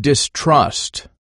distrust.